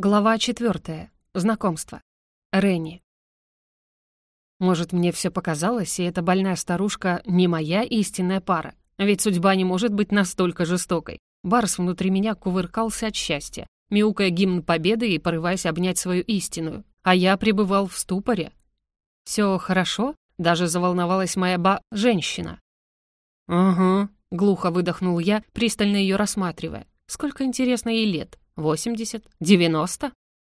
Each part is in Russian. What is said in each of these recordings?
Глава четвертая. Знакомство. Ренни. Может, мне все показалось, и эта больная старушка не моя истинная пара. Ведь судьба не может быть настолько жестокой. Барс внутри меня кувыркался от счастья, мяукая гимн победы и порываясь обнять свою истинную. А я пребывал в ступоре. Все хорошо?» — даже заволновалась моя ба... женщина. «Угу», — глухо выдохнул я, пристально ее рассматривая. «Сколько, интересно, ей лет? 80? 90?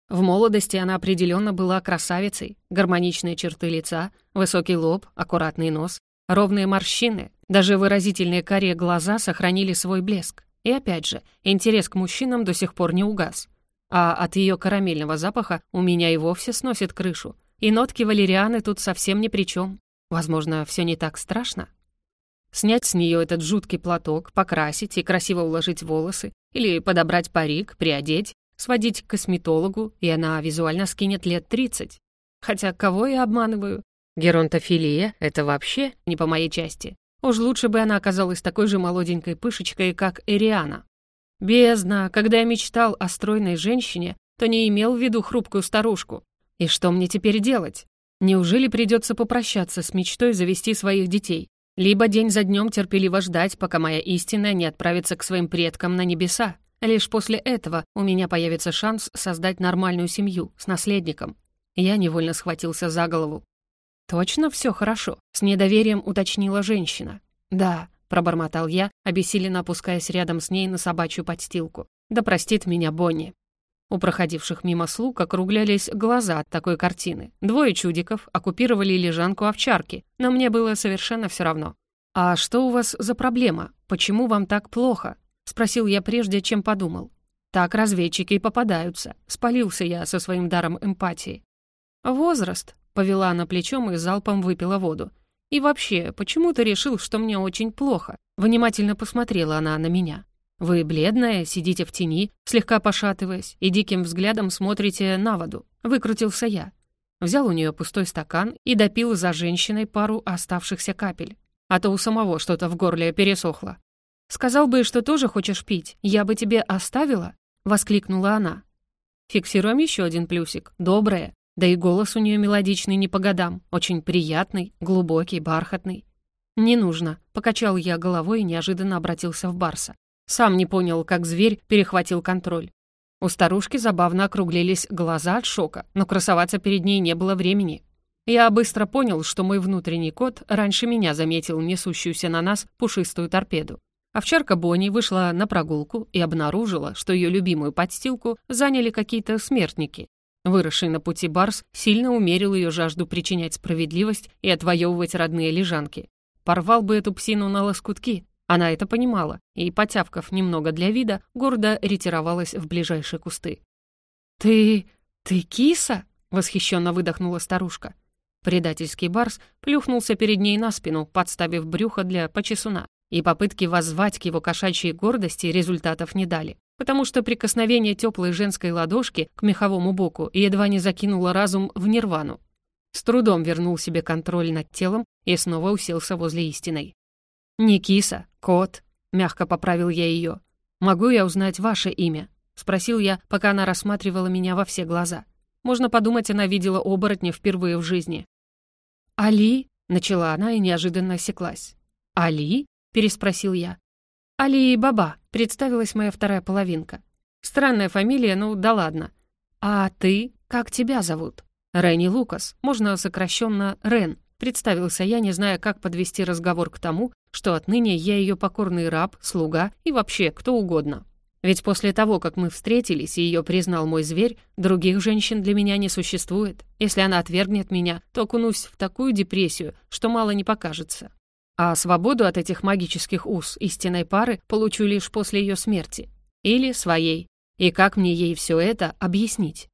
В молодости она определенно была красавицей. Гармоничные черты лица, высокий лоб, аккуратный нос, ровные морщины, даже выразительные карие глаза сохранили свой блеск. И опять же, интерес к мужчинам до сих пор не угас. А от ее карамельного запаха у меня и вовсе сносит крышу. И нотки валерианы тут совсем ни при чем. Возможно, все не так страшно. Снять с нее этот жуткий платок, покрасить и красиво уложить волосы, или подобрать парик, приодеть, сводить к косметологу, и она визуально скинет лет 30. Хотя кого я обманываю? Геронтофилия — это вообще не по моей части. Уж лучше бы она оказалась такой же молоденькой пышечкой, как Эриана. Бездна, когда я мечтал о стройной женщине, то не имел в виду хрупкую старушку. И что мне теперь делать? Неужели придется попрощаться с мечтой завести своих детей? Либо день за днем терпеливо ждать, пока моя истина не отправится к своим предкам на небеса. Лишь после этого у меня появится шанс создать нормальную семью с наследником. Я невольно схватился за голову. «Точно все хорошо?» — с недоверием уточнила женщина. «Да», — пробормотал я, обессиленно опускаясь рядом с ней на собачью подстилку. «Да простит меня Бонни». У проходивших мимо слуг округлялись глаза от такой картины. Двое чудиков оккупировали лежанку овчарки, но мне было совершенно все равно. «А что у вас за проблема? Почему вам так плохо?» — спросил я прежде, чем подумал. «Так разведчики и попадаются», — спалился я со своим даром эмпатии. «Возраст», — повела она плечом и залпом выпила воду. «И вообще, почему ты решил, что мне очень плохо?» Внимательно посмотрела она на меня. Вы бледная, сидите в тени, слегка пошатываясь, и диким взглядом смотрите на воду. Выкрутился я. Взял у нее пустой стакан и допил за женщиной пару оставшихся капель. А то у самого что-то в горле пересохло. «Сказал бы, что тоже хочешь пить, я бы тебе оставила?» — воскликнула она. Фиксируем еще один плюсик. Добрая. Да и голос у нее мелодичный не по годам. Очень приятный, глубокий, бархатный. «Не нужно», — покачал я головой и неожиданно обратился в Барса. Сам не понял, как зверь перехватил контроль. У старушки забавно округлились глаза от шока, но красоваться перед ней не было времени. Я быстро понял, что мой внутренний кот раньше меня заметил несущуюся на нас пушистую торпеду. Овчарка Бонни вышла на прогулку и обнаружила, что ее любимую подстилку заняли какие-то смертники. Выросший на пути Барс сильно умерил ее жажду причинять справедливость и отвоевывать родные лежанки. Порвал бы эту псину на лоскутки, она это понимала, и, потявкав немного для вида, гордо ретировалась в ближайшие кусты. «Ты... ты киса?» — восхищенно выдохнула старушка. Предательский барс плюхнулся перед ней на спину, подставив брюхо для почесуна, и попытки воззвать к его кошачьей гордости результатов не дали, потому что прикосновение теплой женской ладошки к меховому боку едва не закинуло разум в нирвану. С трудом вернул себе контроль над телом и снова уселся возле истиной. «Не киса, кот», — мягко поправил я ее. «Могу я узнать ваше имя?» — спросил я, пока она рассматривала меня во все глаза. Можно подумать, она видела оборотня впервые в жизни. «Али?» — начала она и неожиданно осеклась. «Али?» — переспросил я. «Али Баба», — представилась моя вторая половинка. «Странная фамилия, ну да ладно. А ты? Как тебя зовут?» «Ренни Лукас, можно сокращенно Рен», — представился я, не зная, как подвести разговор к тому, что отныне я ее покорный раб, слуга и вообще кто угодно. Ведь после того, как мы встретились и ее признал мой зверь, других женщин для меня не существует. Если она отвергнет меня, то окунусь в такую депрессию, что мало не покажется. А свободу от этих магических уз истинной пары получу лишь после ее смерти. Или своей. И как мне ей все это объяснить?